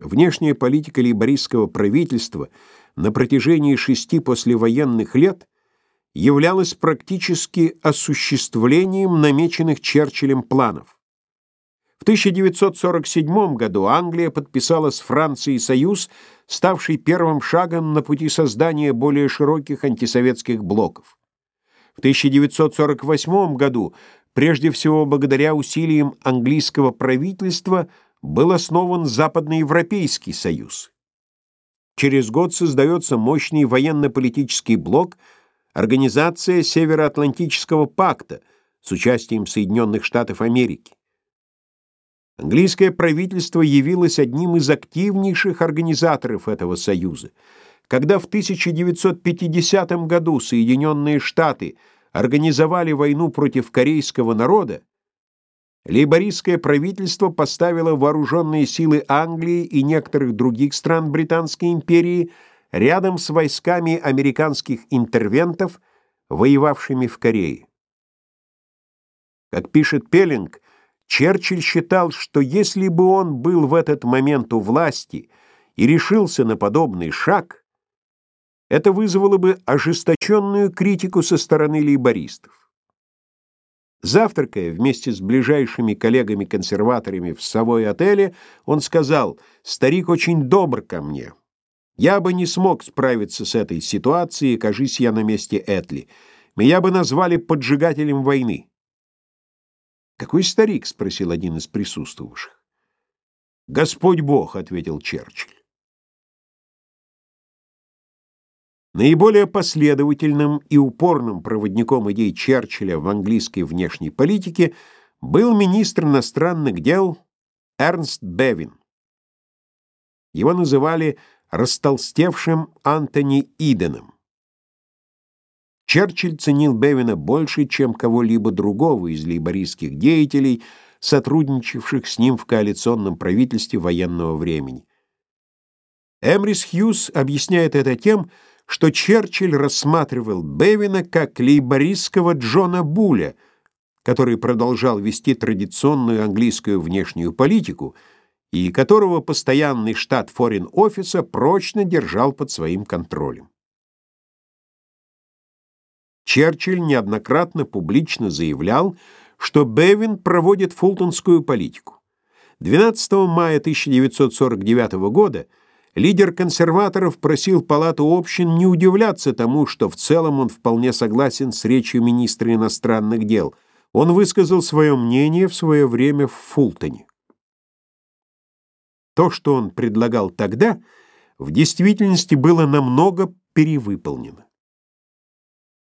Внешняя политика лейбористского правительства на протяжении шести послевоенных лет являлась практически осуществлением намеченных Черчиллем планов. В 1947 году Англия подписала с Францией союз, ставший первым шагом на пути создания более широких антисоветских блоков. В 1948 году, прежде всего благодаря усилиям английского правительства, был основан Западноевропейский союз. Через год создается мощный военно-политический блок Организация Североатлантического пакта с участием Соединенных Штатов Америки. Английское правительство явилось одним из активнейших организаторов этого союза. Когда в 1950 году Соединенные Штаты организовали войну против корейского народа, лейбористское правительство поставило вооруженные силы Англии и некоторых других стран Британской империи рядом с войсками американских интервентов, воевавшими в Корее. Как пишет Пеллинг, Черчилль считал, что если бы он был в этот момент у власти и решился на подобный шаг, это вызвало бы ожесточенную критику со стороны лейбористов. Завтракая вместе с ближайшими коллегами-консерваторами в Совой-отеле, он сказал, «Старик очень добр ко мне. Я бы не смог справиться с этой ситуацией, кажись я на месте Этли. Меня бы назвали поджигателем войны». «Какой старик?» — спросил один из присутствовавших. «Господь Бог», — ответил Черчилль. Наиболее последовательным и упорным проводником идей Черчилля в английской внешней политике был министр иностранных дел Эрнст Бевин. Его называли растолстевшим Антони Иденом. Черчилль ценил Бевина больше, чем кого-либо другого из лейбористских деятелей, сотрудничавших с ним в коалиционном правительстве военного времени. Эмрис Хьюз объясняет это тем, что Черчилль рассматривал Бевина как лейбористского Джона Буля, который продолжал вести традиционную английскую внешнюю политику и которого постоянный штат форин-офиса прочно держал под своим контролем. Черчилль неоднократно публично заявлял, что Бевин проводит фултонскую политику. 12 мая 1949 года лидер консерваторов просил Палату общин не удивляться тому, что в целом он вполне согласен с речью министра иностранных дел. Он высказал свое мнение в свое время в Фултоне. То, что он предлагал тогда, в действительности было намного перевыполнено.